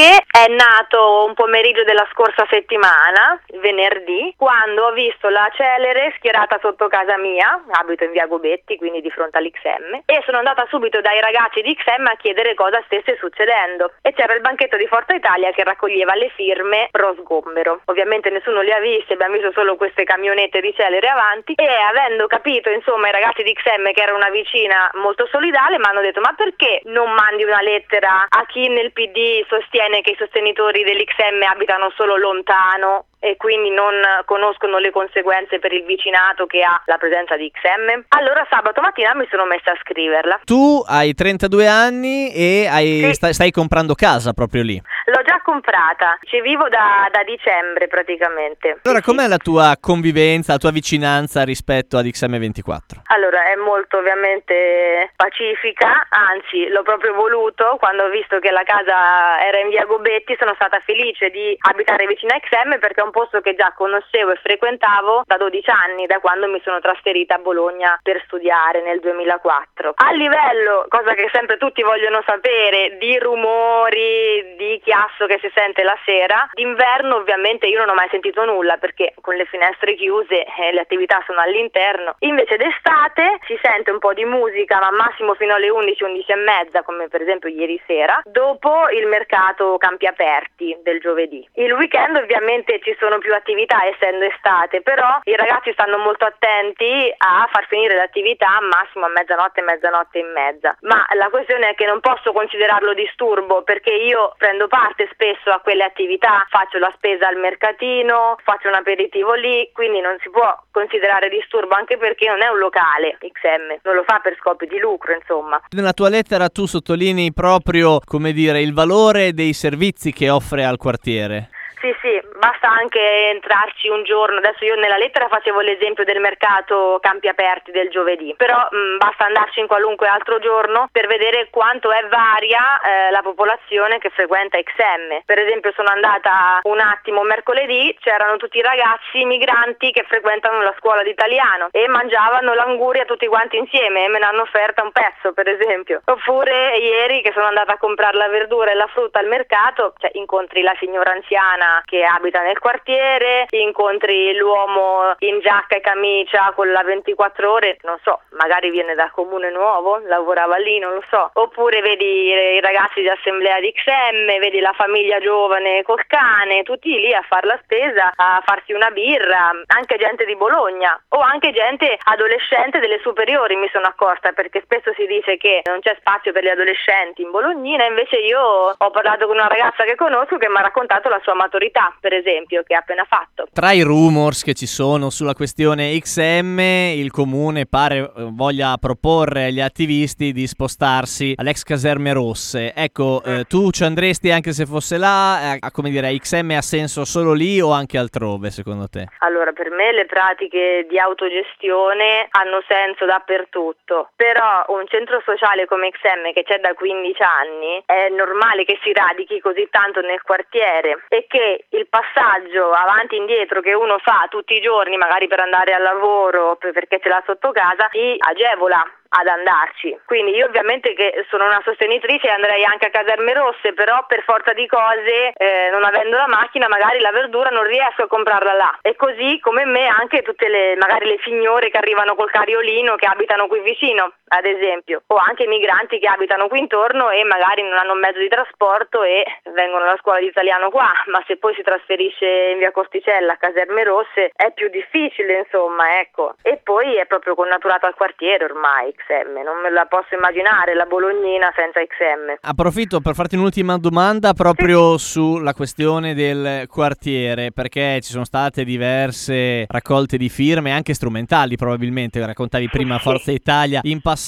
che è nato un pomeriggio della scorsa settimana, venerdì, quando ho visto la celere schierata sotto casa mia, abito in via Gobetti, quindi di fronte all'XM, e sono andata subito dai ragazzi di XM a chiedere cosa stesse succedendo. E c'era il banchetto di Forza Italia che raccoglieva le firme pro sgombero. Ovviamente nessuno li ha visti, abbiamo visto solo queste camionette di celere avanti e avendo capito, insomma, i ragazzi di XM che era una vicina molto solidale, mi hanno detto ma perché non mandi una lettera a chi nel PD sostiene che i sostenitori dell'XM abitano solo lontano e quindi non conoscono le conseguenze per il vicinato che ha la presenza di XM. Allora sabato mattina mi sono messa a scriverla. Tu hai 32 anni e hai, Sì. stai, stai comprando casa proprio lì. L'ho già comprata, ci vivo da, da dicembre praticamente. Allora, com'è la tua convivenza, la tua vicinanza rispetto ad XM24? Allora, è molto ovviamente pacifica, anzi l'ho proprio voluto quando ho visto che la casa era in via Gobetti, sono stata felice di abitare vicino a XM perché è un posto che già conoscevo e frequentavo da 12 anni, da quando mi sono trasferita a Bologna per studiare nel 2004. A livello, cosa che sempre tutti vogliono sapere, di rumori, di chiasso che si sente la sera, d'inverno ovviamente io non ho mai sentito nulla perché con le finestre chiuse eh, le attività sono all'interno. Invece d'estate si sente un po' di musica, ma massimo fino alle 11, 11 e mezza, come per esempio ieri sera, dopo il mercato campi aperti del giovedì. Il weekend ovviamente ci sono più attività essendo estate, però i ragazzi stanno molto attenti a far finire l'attività massimo a mezzanotte, mezzanotte e mezza. Ma la questione è che non posso considerarlo disturbo perché io prendo parte spesso a quelle attività, faccio la spesa al mercatino, faccio un aperitivo lì, quindi non si può considerare disturbo anche perché non è un locale XM, non lo fa per scopi di lucro, insomma. Nella tua lettera tu sottolinei proprio, come dire, il valore dei servizi che offre al quartiere. Sì, sì, basta anche entrarci un giorno. Adesso io nella lettera facevo l'esempio del mercato campi aperti del giovedì, però mh, basta andarci in qualunque altro giorno per vedere quanto è varia eh, la popolazione che frequenta XM. Per esempio sono andata un attimo mercoledì, c'erano tutti i ragazzi migranti che frequentano la scuola di italiano e mangiavano l'anguria tutti quanti insieme e me ne hanno offerta un pezzo, per esempio. Oppure ieri che sono andata a comprare la verdura e la frutta al mercato, cioè incontri la signora anziana che abita nel quartiere, incontri l'uomo in giacca e camicia con la 24 ore, non so, magari viene dal comune nuovo, lavorava lì, non lo so. Oppure vedi i ragazzi di assemblea di XM, vedi la famiglia giovane col cane, tutti lì a fare la spesa, a farsi una birra, anche gente di Bologna o anche gente adolescente delle superiori mi sono accorta perché spesso si dice che non c'è spazio per gli adolescenti in Bolognina, invece io ho parlato con una ragazza che conosco che mi ha raccontato la sua maturità, per esempio, che ha appena fatto. Tra i rumors che ci sono sulla questione XM, il comune pare eh, voglia proporre agli attivisti di spostarsi all'ex caserme rosse. Ecco, eh, tu ci andresti anche se fosse là? Eh, come dire, XM ha senso solo lì o anche altrove, secondo te? Allora, per me le pratiche di autogestione hanno senso dappertutto, però un centro sociale come XM che c'è da 15 anni è normale che si radichi così tanto nel quartiere e che il passaggio avanti e indietro che uno fa tutti i giorni, magari per andare al lavoro, per- perché ce l'ha sotto casa, si agevola ad andarci. Quindi io ovviamente che sono una sostenitrice andrei anche a Caserme Rosse, però per forza di cose, eh, non avendo la macchina, magari la verdura non riesco a comprarla là. E così come me anche tutte le magari le signore che arrivano col cariolino che abitano qui vicino, ad esempio, o anche i migranti che abitano qui intorno e magari non hanno un mezzo di trasporto e vengono alla scuola di italiano qua, ma se poi si trasferisce in via Costicella a Caserme Rosse è più difficile, insomma, ecco. E poi è proprio connaturato al quartiere ormai XM, non me la posso immaginare la Bolognina senza XM. Approfitto per farti un'ultima domanda proprio sulla questione del quartiere, perché ci sono state diverse raccolte di firme, anche strumentali probabilmente, raccontavi prima. Forza Italia in passato.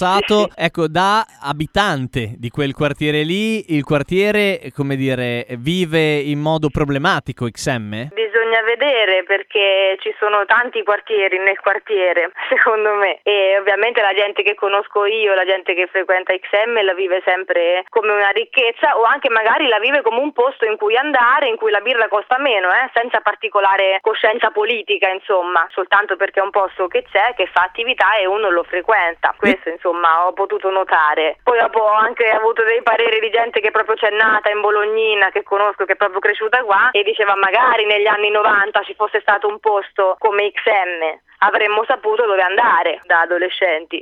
Sì, Ecco, da abitante di quel quartiere lì, il quartiere, come dire, vive in modo problematico XM? Bisogna bisogna vedere perché ci sono tanti quartieri nel quartiere, secondo me, e ovviamente la gente che conosco io, la gente che frequenta XM la vive sempre come una ricchezza o anche magari la vive come un posto in cui andare, in cui la birra costa meno, eh, senza particolare coscienza politica, insomma, soltanto perché è un posto che c'è, che fa attività e uno lo frequenta. Questo, insomma, ho potuto notare. Poi dopo ho anche avuto dei pareri di gente che proprio c'è nata in Bolognina, che conosco, che è proprio cresciuta qua e diceva magari negli anni 90 ci fosse stato un posto come XM avremmo saputo dove andare da adolescenti.